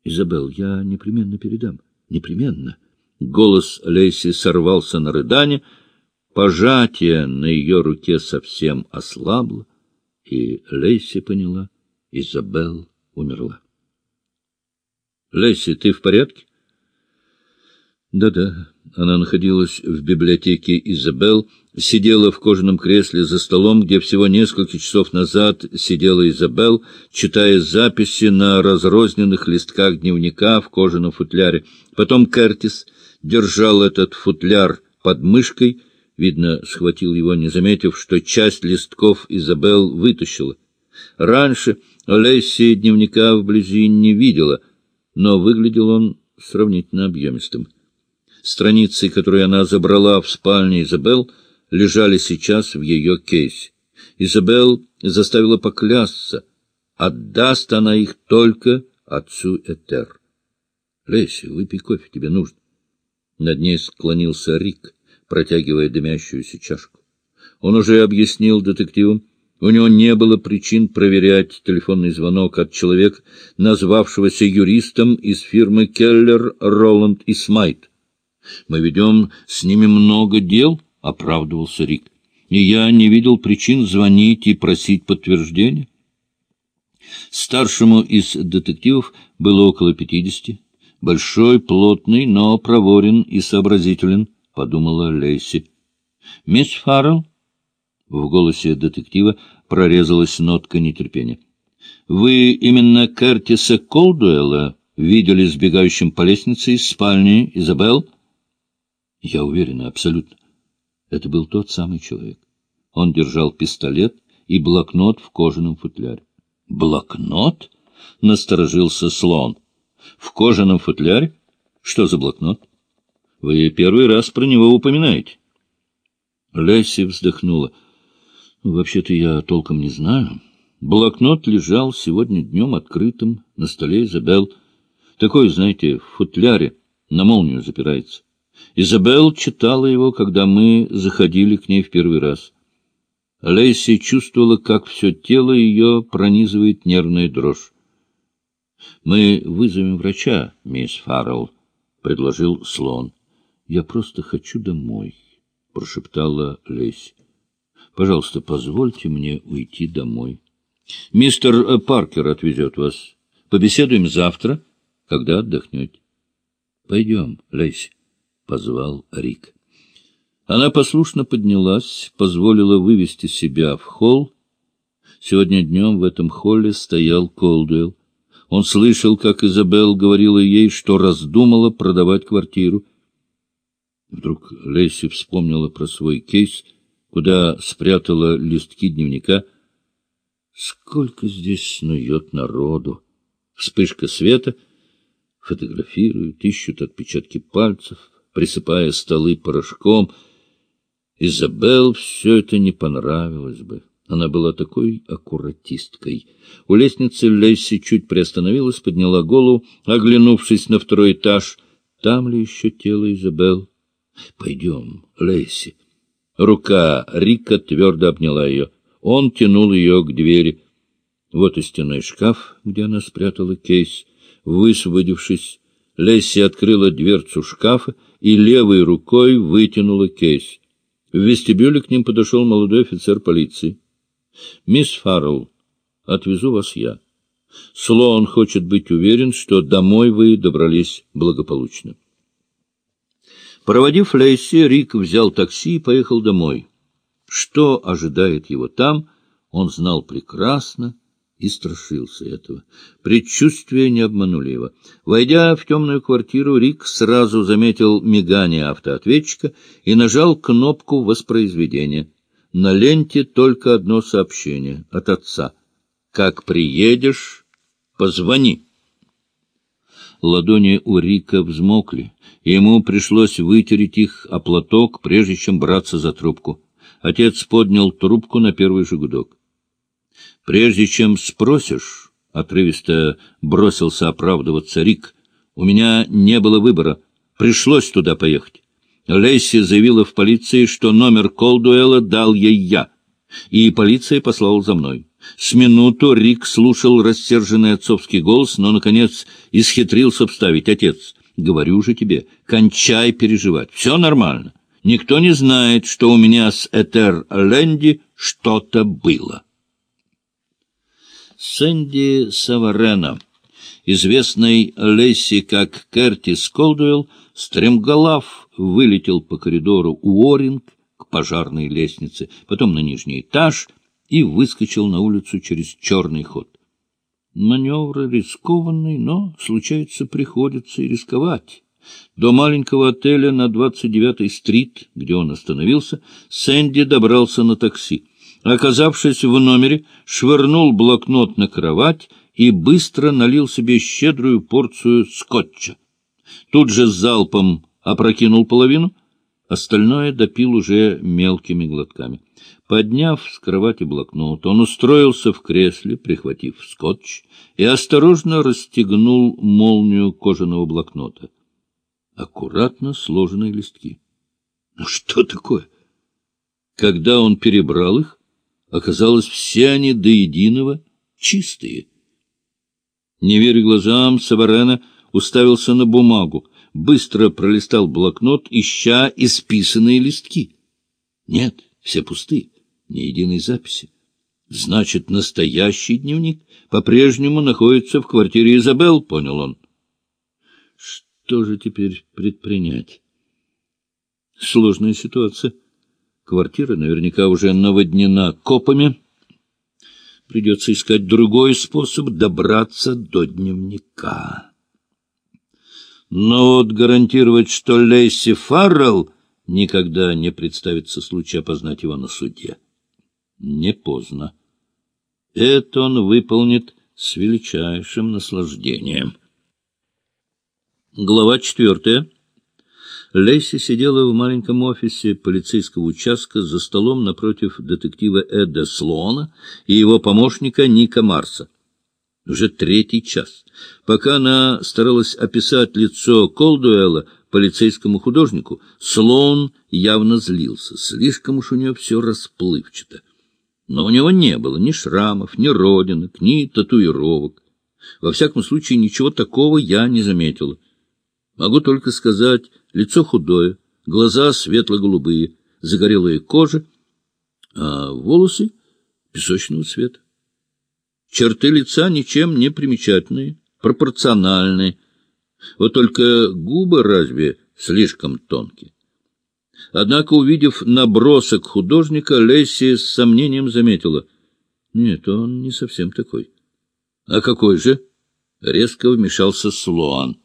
— Изабел, я непременно передам. Непременно. Голос Лейси сорвался на рыдание, пожатие на ее руке совсем ослабло, и Лейси поняла, Изабел умерла. — Лейси, ты в порядке? Да-да, она находилась в библиотеке Изабел, сидела в кожаном кресле за столом, где всего несколько часов назад сидела Изабел, читая записи на разрозненных листках дневника в кожаном футляре. Потом Кертис держал этот футляр под мышкой, видно, схватил его, не заметив, что часть листков Изабел вытащила. Раньше Лесси дневника вблизи не видела, но выглядел он сравнительно объемистым. Страницы, которые она забрала в спальне Изабел, лежали сейчас в ее кейсе. Изабел заставила поклясться, отдаст она их только отцу Этер. — Леся, выпей кофе, тебе нужно. Над ней склонился Рик, протягивая дымящуюся чашку. Он уже объяснил детективам, у него не было причин проверять телефонный звонок от человека, назвавшегося юристом из фирмы Келлер, Роланд и Смайт. Мы ведем с ними много дел, — оправдывался Рик, — и я не видел причин звонить и просить подтверждения. Старшему из детективов было около пятидесяти. Большой, плотный, но проворен и сообразителен, — подумала Лейси. — Мисс Фаррелл? В голосе детектива прорезалась нотка нетерпения. — Вы именно Кертиса Колдуэлла видели сбегающим по лестнице из спальни Изабелл? Я уверена, абсолютно. Это был тот самый человек. Он держал пистолет и блокнот в кожаном футляре. «Блокнот?» — насторожился слон. «В кожаном футляре? Что за блокнот? Вы первый раз про него упоминаете». Лесси вздохнула. «Вообще-то я толком не знаю. Блокнот лежал сегодня днем открытым на столе Изабел. Такой, знаете, в футляре, на молнию запирается. Изабел читала его, когда мы заходили к ней в первый раз. Лейси чувствовала, как все тело ее пронизывает нервная дрожь. — Мы вызовем врача, мисс Фаррелл, — предложил слон. — Я просто хочу домой, — прошептала Лейси. — Пожалуйста, позвольте мне уйти домой. — Мистер Паркер отвезет вас. Побеседуем завтра, когда отдохнете. — Пойдем, Лейси позвал Рик. Она послушно поднялась, позволила вывести себя в холл. Сегодня днем в этом холле стоял Колдуэлл. Он слышал, как Изабелл говорила ей, что раздумала продавать квартиру. Вдруг Лесси вспомнила про свой кейс, куда спрятала листки дневника. Сколько здесь снует народу! Вспышка света, фотографируют, ищут отпечатки пальцев, присыпая столы порошком. Изабел все это не понравилось бы. Она была такой аккуратисткой. У лестницы Лесси чуть приостановилась, подняла голову, оглянувшись на второй этаж. Там ли еще тело Изабел? — Пойдем, Лесси. Рука Рика твердо обняла ее. Он тянул ее к двери. Вот и стенной шкаф, где она спрятала кейс. Высвободившись, Лесси открыла дверцу шкафа и левой рукой вытянула кейс. В вестибюле к ним подошел молодой офицер полиции. — Мисс Фаррелл, отвезу вас я. Слоун хочет быть уверен, что домой вы добрались благополучно. Проводив Лейси, Рик взял такси и поехал домой. Что ожидает его там, он знал прекрасно и страшился этого. Предчувствия не обманули его. Войдя в темную квартиру, Рик сразу заметил мигание автоответчика и нажал кнопку воспроизведения. На ленте только одно сообщение от отца. «Как приедешь, позвони». Ладони у Рика взмокли, и ему пришлось вытереть их о платок, прежде чем браться за трубку. Отец поднял трубку на первый же гудок. Прежде чем спросишь, — отрывисто бросился оправдываться Рик, — у меня не было выбора. Пришлось туда поехать. Лейси заявила в полиции, что номер Колдуэлла дал ей я. и полиция послала за мной. С минуту Рик слушал рассерженный отцовский голос, но, наконец, исхитрился вставить. «Отец, говорю же тебе, кончай переживать. Все нормально. Никто не знает, что у меня с Этер Ленди что-то было». Сэнди Саварена, известный Лесси как Кертис Колдуэлл, стремголав вылетел по коридору Уоринг к пожарной лестнице, потом на нижний этаж и выскочил на улицу через черный ход. Маневр рискованный, но, случается, приходится и рисковать. До маленького отеля на 29-й стрит, где он остановился, Сэнди добрался на такси. Оказавшись в номере, швырнул блокнот на кровать и быстро налил себе щедрую порцию скотча. Тут же залпом опрокинул половину, остальное допил уже мелкими глотками. Подняв с кровати блокнот, он устроился в кресле, прихватив скотч, и осторожно расстегнул молнию кожаного блокнота. Аккуратно сложенные листки. Ну что такое? Когда он перебрал их, Оказалось, все они до единого чистые. Не веря глазам, Саварена уставился на бумагу, быстро пролистал блокнот, ища исписанные листки. Нет, все пусты, ни единой записи. Значит, настоящий дневник по-прежнему находится в квартире Изабел, понял он. Что же теперь предпринять? Сложная ситуация. Квартира наверняка уже наводнена копами. Придется искать другой способ добраться до дневника. Но вот гарантировать, что Лейси Фаррелл никогда не представится случай опознать его на суде. Не поздно. Это он выполнит с величайшим наслаждением. Глава четвертая. Лейси сидела в маленьком офисе полицейского участка за столом напротив детектива Эда Слоана и его помощника Ника Марса. Уже третий час. Пока она старалась описать лицо Колдуэлла полицейскому художнику, Слоун явно злился. Слишком уж у нее все расплывчато. Но у него не было ни шрамов, ни родинок, ни татуировок. Во всяком случае, ничего такого я не заметила. Могу только сказать, лицо худое, глаза светло-голубые, загорелая кожа, а волосы песочного цвета. Черты лица ничем не примечательные, пропорциональные. Вот только губы разве слишком тонкие? Однако, увидев набросок художника, Лесси с сомнением заметила. Нет, он не совсем такой. — А какой же? — резко вмешался Слоан.